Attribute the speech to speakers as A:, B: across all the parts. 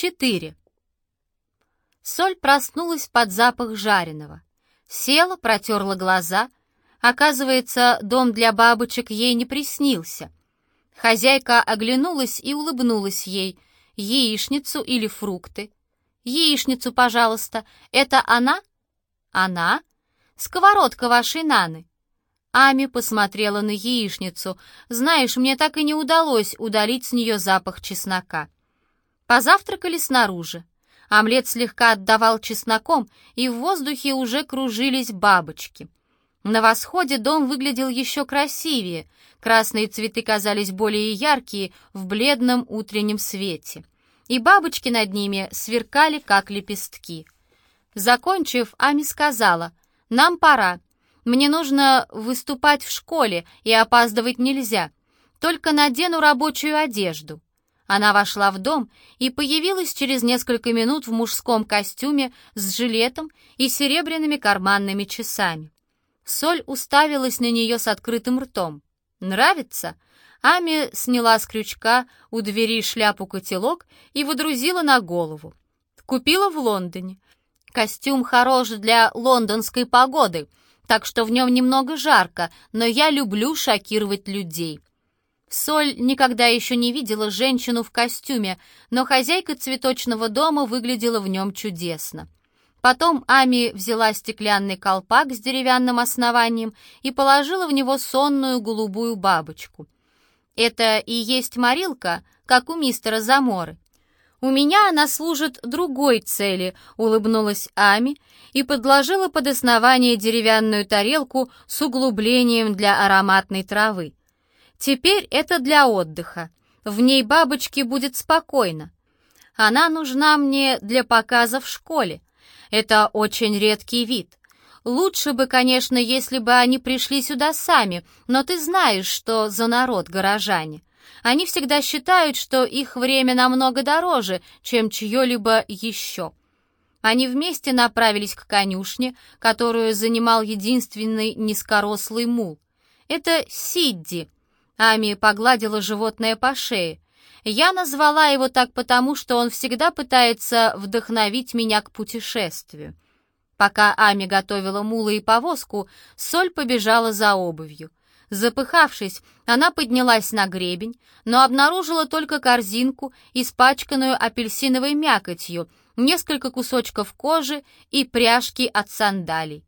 A: 4. Соль проснулась под запах жареного. Села, протерла глаза. Оказывается, дом для бабочек ей не приснился. Хозяйка оглянулась и улыбнулась ей. Яичницу или фрукты? Яичницу, пожалуйста. Это она? Она? Сковородка вашей Наны. Ами посмотрела на яичницу. Знаешь, мне так и не удалось удалить с нее запах чеснока. Позавтракали снаружи. Омлет слегка отдавал чесноком, и в воздухе уже кружились бабочки. На восходе дом выглядел еще красивее. Красные цветы казались более яркие в бледном утреннем свете. И бабочки над ними сверкали, как лепестки. Закончив, Ами сказала, «Нам пора. Мне нужно выступать в школе, и опаздывать нельзя. Только надену рабочую одежду». Она вошла в дом и появилась через несколько минут в мужском костюме с жилетом и серебряными карманными часами. Соль уставилась на нее с открытым ртом. «Нравится?» Ами сняла с крючка у двери шляпу-котелок и водрузила на голову. Купила в Лондоне. Костюм хорош для лондонской погоды, так что в нем немного жарко, но я люблю шокировать людей. Соль никогда еще не видела женщину в костюме, но хозяйка цветочного дома выглядела в нем чудесно. Потом Ами взяла стеклянный колпак с деревянным основанием и положила в него сонную голубую бабочку. «Это и есть морилка, как у мистера Заморы». «У меня она служит другой цели», — улыбнулась Ами и подложила под основание деревянную тарелку с углублением для ароматной травы. Теперь это для отдыха. В ней бабочке будет спокойно. Она нужна мне для показа в школе. Это очень редкий вид. Лучше бы, конечно, если бы они пришли сюда сами, но ты знаешь, что за народ горожане. Они всегда считают, что их время намного дороже, чем чье-либо еще. Они вместе направились к конюшне, которую занимал единственный низкорослый мул. Это Сидди — Ами погладила животное по шее. Я назвала его так потому, что он всегда пытается вдохновить меня к путешествию. Пока Ами готовила мула и повозку, Соль побежала за обувью. Запыхавшись, она поднялась на гребень, но обнаружила только корзинку, испачканную апельсиновой мякотью, несколько кусочков кожи и пряжки от сандалий.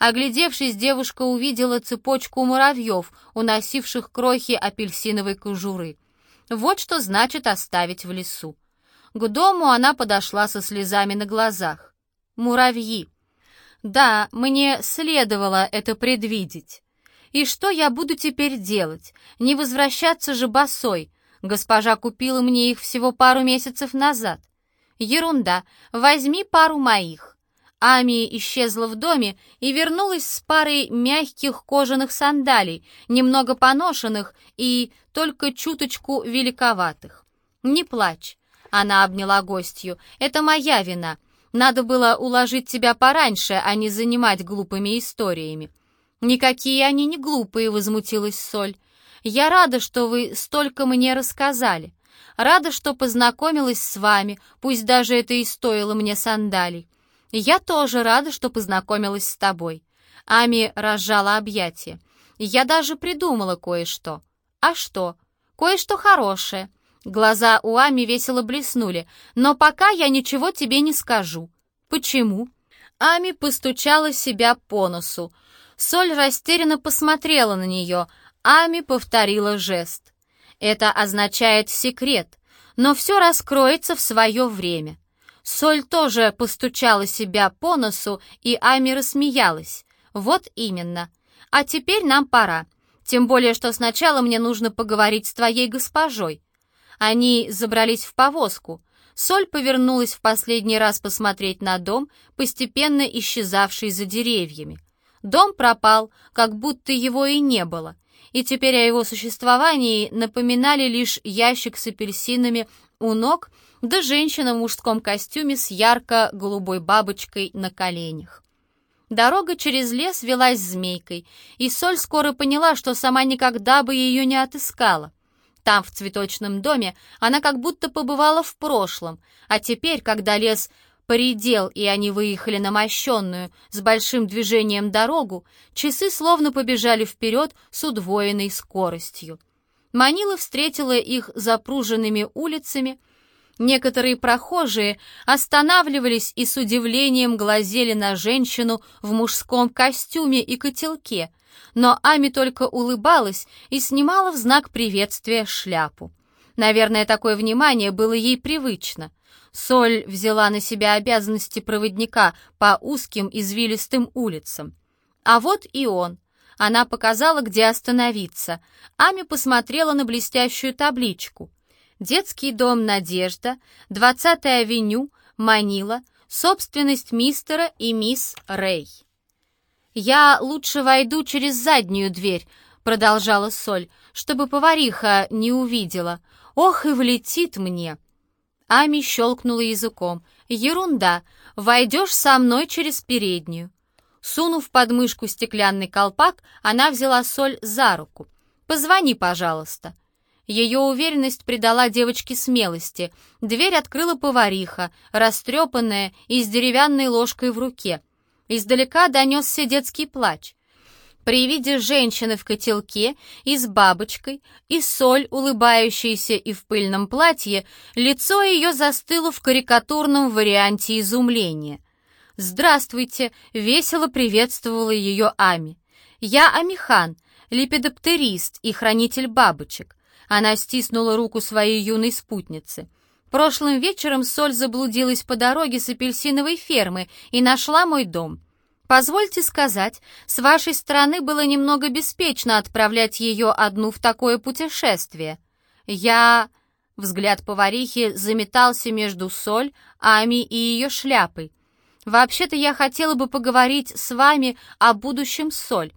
A: Оглядевшись, девушка увидела цепочку муравьев, уносивших крохи апельсиновой кожуры. Вот что значит оставить в лесу. К дому она подошла со слезами на глазах. Муравьи. Да, мне следовало это предвидеть. И что я буду теперь делать? Не возвращаться же босой. Госпожа купила мне их всего пару месяцев назад. Ерунда. Возьми пару моих. Ами исчезла в доме и вернулась с парой мягких кожаных сандалий, немного поношенных и только чуточку великоватых. «Не плачь», — она обняла гостью, — «это моя вина. Надо было уложить тебя пораньше, а не занимать глупыми историями». «Никакие они не глупые», — возмутилась Соль. «Я рада, что вы столько мне рассказали. Рада, что познакомилась с вами, пусть даже это и стоило мне сандалий. «Я тоже рада, что познакомилась с тобой». Ами разжала объятия. «Я даже придумала кое-что». «А что?» «Кое-что хорошее». Глаза у Ами весело блеснули. «Но пока я ничего тебе не скажу». «Почему?» Ами постучала себя по носу. Соль растерянно посмотрела на нее. Ами повторила жест. «Это означает секрет, но все раскроется в свое время. Соль тоже постучала себя по носу, и Ами рассмеялась. «Вот именно. А теперь нам пора. Тем более, что сначала мне нужно поговорить с твоей госпожой». Они забрались в повозку. Соль повернулась в последний раз посмотреть на дом, постепенно исчезавший за деревьями. Дом пропал, как будто его и не было, и теперь о его существовании напоминали лишь ящик с апельсинами у ног да женщина в мужском костюме с ярко-голубой бабочкой на коленях. Дорога через лес велась змейкой, и Соль скоро поняла, что сама никогда бы ее не отыскала. Там, в цветочном доме, она как будто побывала в прошлом, а теперь, когда лес поредел, и они выехали на мощенную с большим движением дорогу, часы словно побежали вперед с удвоенной скоростью. Манила встретила их запруженными улицами, Некоторые прохожие останавливались и с удивлением глазели на женщину в мужском костюме и котелке, но Ами только улыбалась и снимала в знак приветствия шляпу. Наверное, такое внимание было ей привычно. Соль взяла на себя обязанности проводника по узким извилистым улицам. А вот и он. Она показала, где остановиться. Ами посмотрела на блестящую табличку — Детский дом «Надежда», 20-я авеню, Манила, собственность мистера и мисс Рэй. «Я лучше войду через заднюю дверь», — продолжала Соль, «чтобы повариха не увидела. Ох, и влетит мне!» Ами щелкнула языком. «Ерунда! Войдешь со мной через переднюю». Сунув под мышку стеклянный колпак, она взяла Соль за руку. «Позвони, пожалуйста». Ее уверенность придала девочке смелости. Дверь открыла повариха, растрепанная и с деревянной ложкой в руке. Издалека донесся детский плач. При виде женщины в котелке и с бабочкой, и соль, улыбающейся и в пыльном платье, лицо ее застыло в карикатурном варианте изумления. «Здравствуйте!» — весело приветствовала ее Ами. «Я Амихан, лепидоптерист и хранитель бабочек. Она стиснула руку своей юной спутницы. Прошлым вечером Соль заблудилась по дороге с апельсиновой фермы и нашла мой дом. Позвольте сказать, с вашей стороны было немного беспечно отправлять ее одну в такое путешествие. Я... Взгляд поварихи заметался между Соль, Ами и ее шляпой. «Вообще-то я хотела бы поговорить с вами о будущем Соль.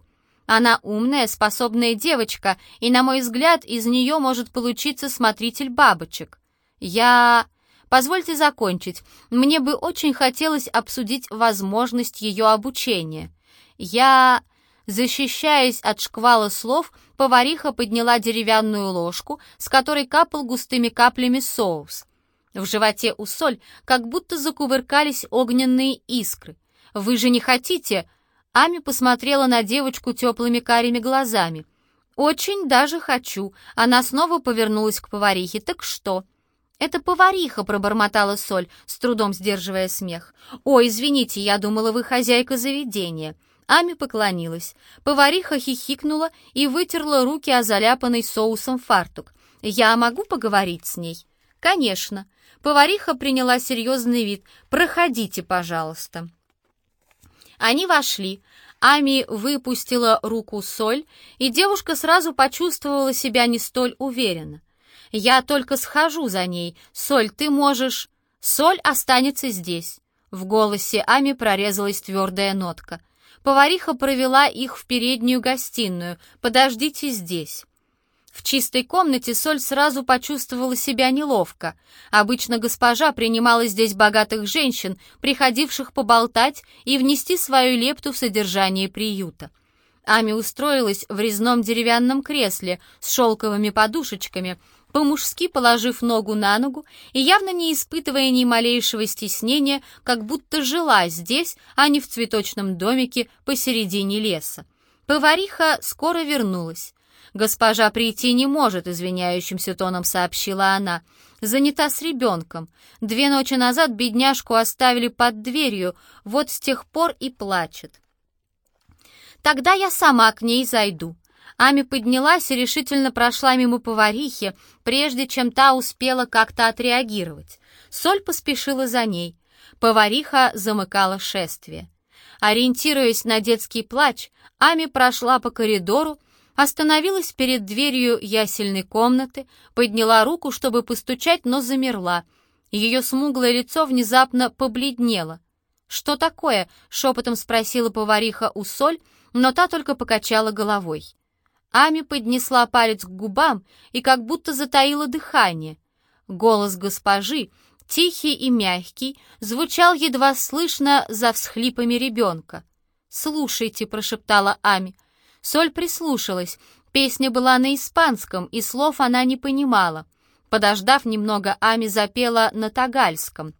A: Она умная, способная девочка, и, на мой взгляд, из нее может получиться смотритель бабочек. Я... Позвольте закончить. Мне бы очень хотелось обсудить возможность ее обучения. Я... Защищаясь от шквала слов, повариха подняла деревянную ложку, с которой капал густыми каплями соус. В животе у соль как будто закувыркались огненные искры. «Вы же не хотите...» Ами посмотрела на девочку теплыми карими глазами. «Очень даже хочу». Она снова повернулась к поварихе. «Так что?» «Это повариха», — пробормотала Соль, с трудом сдерживая смех. «Ой, извините, я думала, вы хозяйка заведения». Ами поклонилась. Повариха хихикнула и вытерла руки о заляпанный соусом фартук. «Я могу поговорить с ней?» «Конечно». Повариха приняла серьезный вид. «Проходите, пожалуйста». Они вошли. Ами выпустила руку Соль, и девушка сразу почувствовала себя не столь уверенно. «Я только схожу за ней. Соль, ты можешь...» «Соль останется здесь». В голосе Ами прорезалась твердая нотка. Повариха провела их в переднюю гостиную. «Подождите здесь». В чистой комнате Соль сразу почувствовала себя неловко. Обычно госпожа принимала здесь богатых женщин, приходивших поболтать и внести свою лепту в содержание приюта. Ами устроилась в резном деревянном кресле с шелковыми подушечками, по-мужски положив ногу на ногу и явно не испытывая ни малейшего стеснения, как будто жила здесь, а не в цветочном домике посередине леса. Повариха скоро вернулась. «Госпожа прийти не может», — извиняющимся тоном сообщила она. «Занята с ребенком. Две ночи назад бедняжку оставили под дверью, вот с тех пор и плачет». «Тогда я сама к ней зайду». Ами поднялась и решительно прошла мимо поварихи, прежде чем та успела как-то отреагировать. Соль поспешила за ней. Повариха замыкала шествие. Ориентируясь на детский плач, Ами прошла по коридору, Остановилась перед дверью ясельной комнаты, подняла руку, чтобы постучать, но замерла. Ее смуглое лицо внезапно побледнело. «Что такое?» — шепотом спросила повариха у Соль, но та только покачала головой. Ами поднесла палец к губам и как будто затаила дыхание. Голос госпожи, тихий и мягкий, звучал едва слышно за всхлипами ребенка. «Слушайте», — прошептала Ами, Соль прислушалась. Песня была на испанском, и слов она не понимала. Подождав немного, Ами запела на тагальском.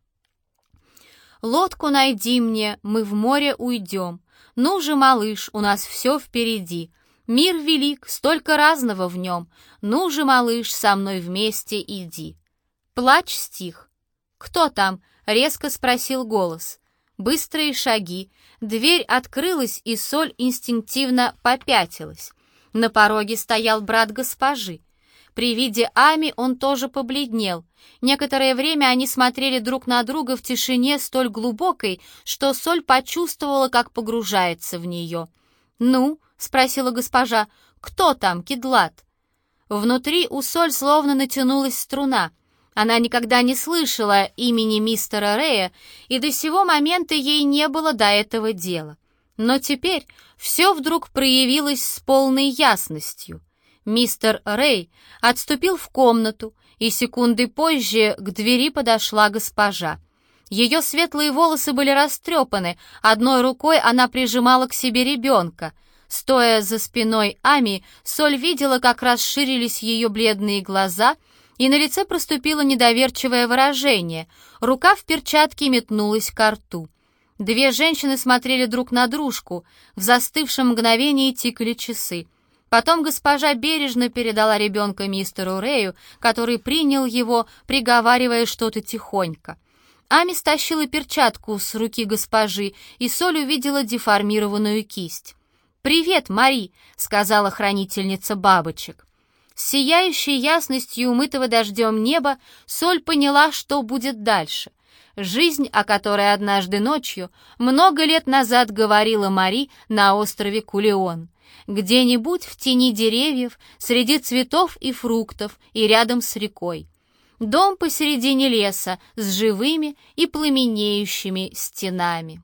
A: «Лодку найди мне, мы в море уйдем. Ну же, малыш, у нас все впереди. Мир велик, столько разного в нем. Ну же, малыш, со мной вместе иди». Плач стих. «Кто там?» — резко спросил голос. Быстрые шаги. Дверь открылась, и Соль инстинктивно попятилась. На пороге стоял брат госпожи. При виде Ами он тоже побледнел. Некоторое время они смотрели друг на друга в тишине столь глубокой, что Соль почувствовала, как погружается в нее. «Ну?» — спросила госпожа. «Кто там, Кедлат?» Внутри у Соль словно натянулась струна. Она никогда не слышала имени мистера Рэя, и до сего момента ей не было до этого дела. Но теперь все вдруг проявилось с полной ясностью. Мистер Рэй отступил в комнату, и секунды позже к двери подошла госпожа. Ее светлые волосы были растрепаны, одной рукой она прижимала к себе ребенка. Стоя за спиной Ами, Соль видела, как расширились ее бледные глаза, и на лице проступило недоверчивое выражение. Рука в перчатке метнулась к рту. Две женщины смотрели друг на дружку, в застывшем мгновении тикали часы. Потом госпожа бережно передала ребенка мистеру Рэю, который принял его, приговаривая что-то тихонько. Ами стащила перчатку с руки госпожи, и Соль увидела деформированную кисть. «Привет, Мари», — сказала хранительница бабочек. Сияющей ясностью умытого дождем неба Соль поняла, что будет дальше — Жизнь, о которой однажды ночью, много лет назад говорила Мари на острове Кулеон. Где-нибудь в тени деревьев, среди цветов и фруктов и рядом с рекой. Дом посередине леса с живыми и пламенеющими стенами.